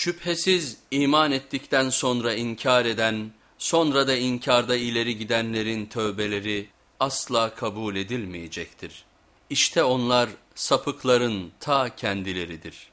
Şüphesiz iman ettikten sonra inkar eden, sonra da inkarda ileri gidenlerin tövbeleri asla kabul edilmeyecektir. İşte onlar sapıkların ta kendileridir.